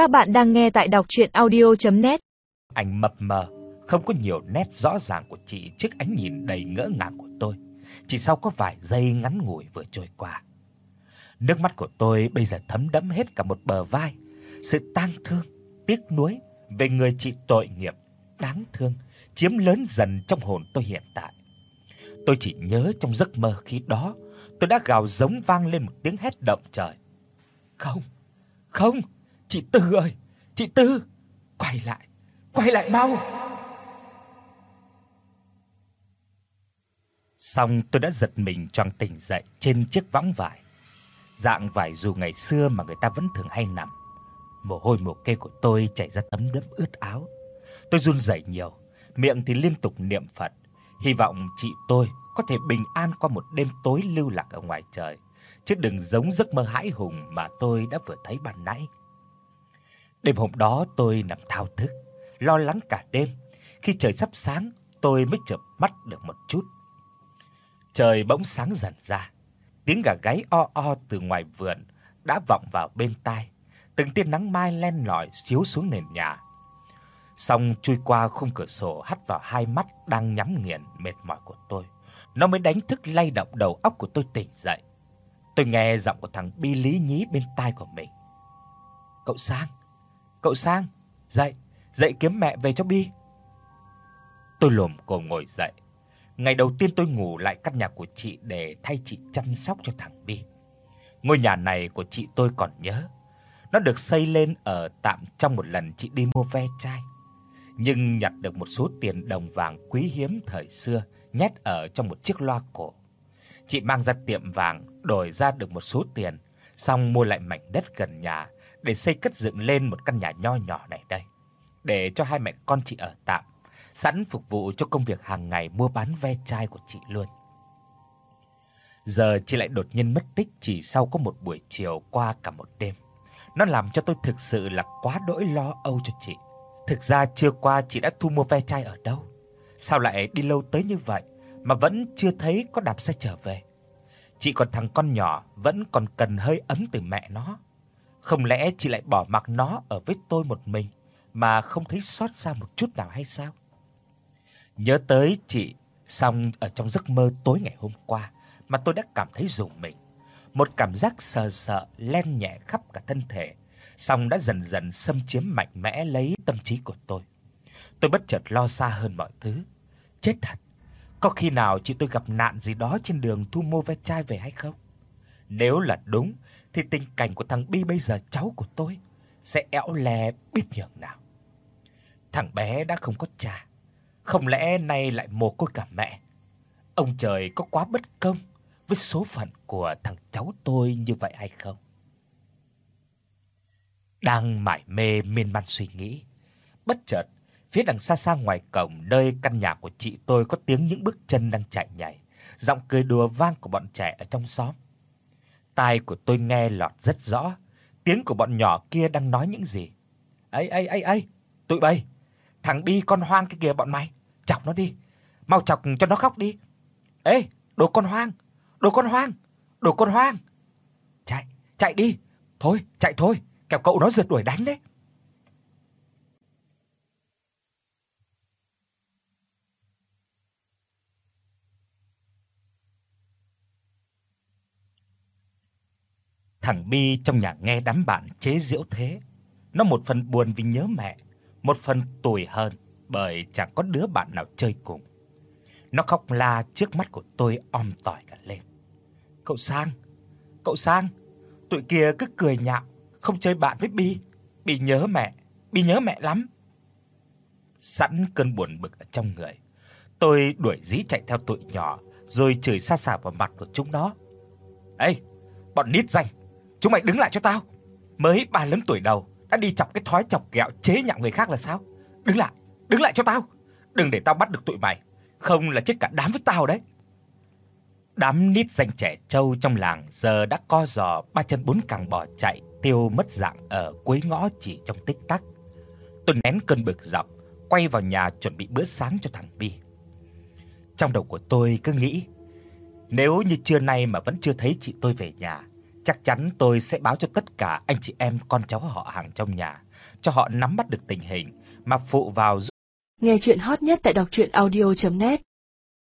Các bạn đang nghe tại đọc audio net Ảnh mập mờ, không có nhiều nét rõ ràng của chị trước ánh nhìn đầy ngỡ ngàng của tôi. Chỉ sau có vài giây ngắn ngủi vừa trôi qua. Nước mắt của tôi bây giờ thấm đẫm hết cả một bờ vai, sự tang thương, tiếc nuối về người chị tội nghiệp, đáng thương chiếm lớn dần trong hồn tôi hiện tại. Tôi chỉ nhớ trong giấc mơ khi đó, tôi đã gào giống vang lên một tiếng hét động trời. Không, không, chị Tư ơi, chị Tư, quay lại, quay lại mau. Xong tôi đã giật mình choàng tỉnh dậy trên chiếc võng vải. Dạng vải dù ngày xưa mà người ta vẫn thường hay nằm. Mồ hôi mồ kê của tôi chảy ra tấm đẫm ướt áo. Tôi run rẩy nhiều, miệng thì liên tục niệm Phật, hy vọng chị tôi có thể bình an qua một đêm tối lưu lạc ở ngoài trời, chứ đừng giống giấc mơ hãi hùng mà tôi đã vừa thấy ban nãy. Đêm hôm đó tôi nằm thao thức, lo lắng cả đêm. Khi trời sắp sáng, tôi mới chợp mắt được một chút. Trời bỗng sáng dần ra, tiếng gà gáy o o từ ngoài vườn đã vọng vào bên tai. Từng tia nắng mai len lỏi chiếu xuống nền nhà. Song chui qua khung cửa sổ hắt vào hai mắt đang nhắm nghiền mệt mỏi của tôi. Nó mới đánh thức lay động đầu óc của tôi tỉnh dậy. Tôi nghe giọng của thằng Bi lý nhí bên tai của mình. "Cậu Sang, cậu Sang, dậy, dậy kiếm mẹ về cho Bi." Tôi lồm cồm ngồi dậy. Ngày đầu tiên tôi ngủ lại căn nhà của chị để thay chị chăm sóc cho thằng Bi. Ngôi nhà này của chị tôi còn nhớ. Nó được xây lên ở tạm trong một lần chị đi mua ve chai nhưng nhặt được một số tiền đồng vàng quý hiếm thời xưa nhét ở trong một chiếc loa cổ. Chị mang ra tiệm vàng đổi ra được một số tiền, xong mua lại mảnh đất gần nhà để xây cất dựng lên một căn nhà nho nhỏ này đây, để cho hai mẹ con chị ở tạm, sẵn phục vụ cho công việc hàng ngày mua bán ve chai của chị luôn. Giờ chị lại đột nhiên mất tích chỉ sau có một buổi chiều qua cả một đêm. Nó làm cho tôi thực sự là quá đỗi lo âu cho chị. Thực ra chưa qua chị đã thu mua ve chai ở đâu? Sao lại đi lâu tới như vậy mà vẫn chưa thấy có đạp xe trở về? Chị còn thằng con nhỏ vẫn còn cần hơi ấm từ mẹ nó. Không lẽ chị lại bỏ mặc nó ở với tôi một mình mà không thấy xót xa một chút nào hay sao? Nhớ tới chị xong ở trong giấc mơ tối ngày hôm qua mà tôi đã cảm thấy rùng mình. Một cảm giác sợ sợ len nhẹ khắp cả thân thể song đã dần dần xâm chiếm mạnh mẽ lấy tâm trí của tôi. Tôi bất chợt lo xa hơn mọi thứ. Chết thật, có khi nào chị tôi gặp nạn gì đó trên đường thu mua ve chai về hay không? Nếu là đúng thì tình cảnh của thằng Bi bây giờ cháu của tôi sẽ éo le biết nhường nào. Thằng bé đã không có cha, không lẽ nay lại mồ côi cả mẹ. Ông trời có quá bất công với số phận của thằng cháu tôi như vậy hay không? Đang mải mê miên man suy nghĩ, bất chợt, phía đằng xa xa ngoài cổng nơi căn nhà của chị tôi có tiếng những bước chân đang chạy nhảy, giọng cười đùa vang của bọn trẻ ở trong xóm. Tai của tôi nghe lọt rất rõ, tiếng của bọn nhỏ kia đang nói những gì. "Ấy ấy ấy ấy, tụi bay, thằng Bi con hoang cái kìa bọn mày, chọc nó đi, mau chọc cho nó khóc đi. Ê, đồ con hoang, đồ con hoang, đồ con hoang." Chạy, chạy đi. Thôi, chạy thôi kẻo cậu nó rượt đuổi đánh đấy. Thằng Bi trong nhà nghe đám bạn chế giễu thế, nó một phần buồn vì nhớ mẹ, một phần tủi hơn bởi chẳng có đứa bạn nào chơi cùng. Nó khóc la trước mắt của tôi om tỏi cả lên. "Cậu Sang, cậu Sang, tụi kia cứ cười nhạo, không chơi bạn với Bi, Bi nhớ mẹ, Bi nhớ mẹ lắm. Sẵn cơn buồn bực ở trong người, tôi đuổi dí chạy theo tụi nhỏ rồi chửi xa xả vào mặt của chúng nó. "Ê, bọn nít danh, chúng mày đứng lại cho tao. Mới ba lớn tuổi đầu đã đi chọc cái thói chọc ghẹo chế nhạo người khác là sao? Đứng lại, đứng lại cho tao. Đừng để tao bắt được tụi mày, không là chết cả đám với tao đấy." Đám nít danh trẻ trâu trong làng giờ đã co giò ba chân bốn cẳng bỏ chạy tiêu mất dạng ở cuối ngõ chỉ trong tích tắc. tuần nén cơn bực dọc, quay vào nhà chuẩn bị bữa sáng cho thằng Bi. Trong đầu của tôi cứ nghĩ, nếu như trưa nay mà vẫn chưa thấy chị tôi về nhà, Chắc chắn tôi sẽ báo cho tất cả anh chị em con cháu họ hàng trong nhà, cho họ nắm bắt được tình hình mà phụ vào. Nghe truyện hot nhất tại doctruyenaudio.net